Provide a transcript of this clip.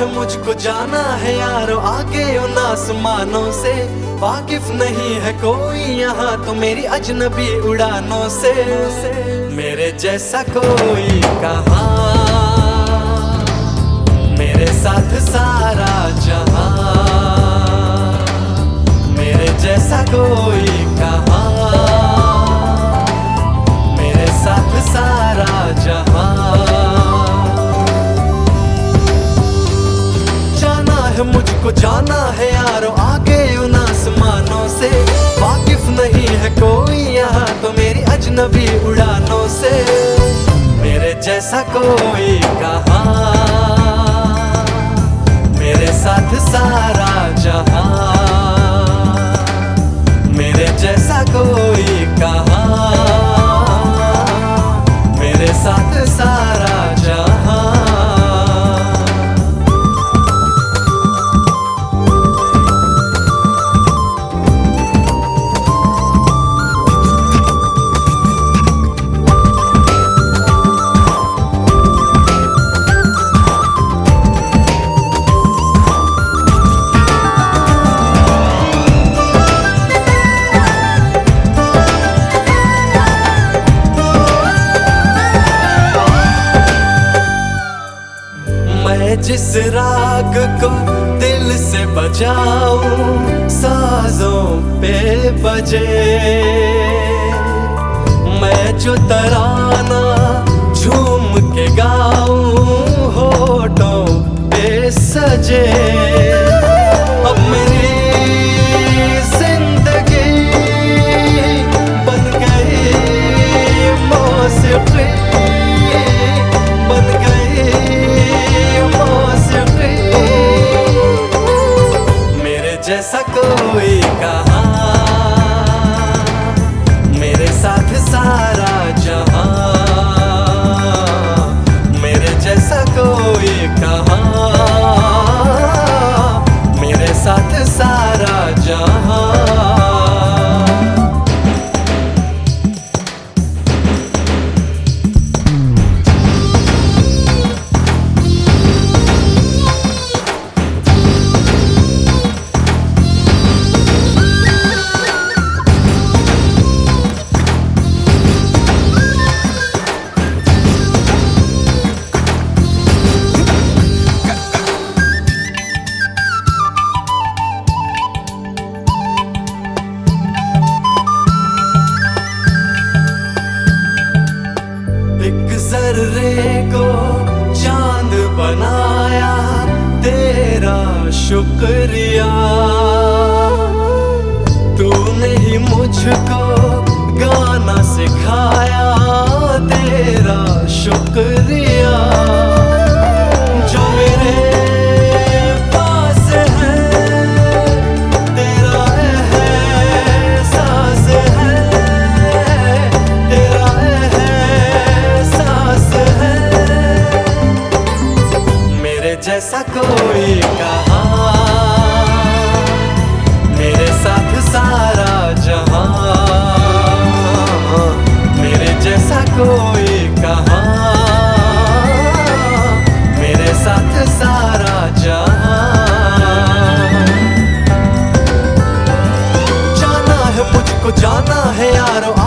है मुझको जाना है यारो आगे उन आसमानों से। वाकिफ नहीं है कोई यहाँ तो मेरी अजनबी उड़ानों से। मेरे जैसा कोई कहा? मेरे साथ सारा जहाँ जाना है यारो, आगे उन आसमानों से। वाकिफ नहीं है कोई यहाँ तो मेरी अजनबी उड़ानों से। मेरे जैसा कोई कहा? मैं जिस राग को दिल से बजाऊं साजों पे बजे। मैं जो तराना साथ सारा जहाँ जर्रे को चाँद बनाया तेरा शुक्रिया। मुझको जाना है यारो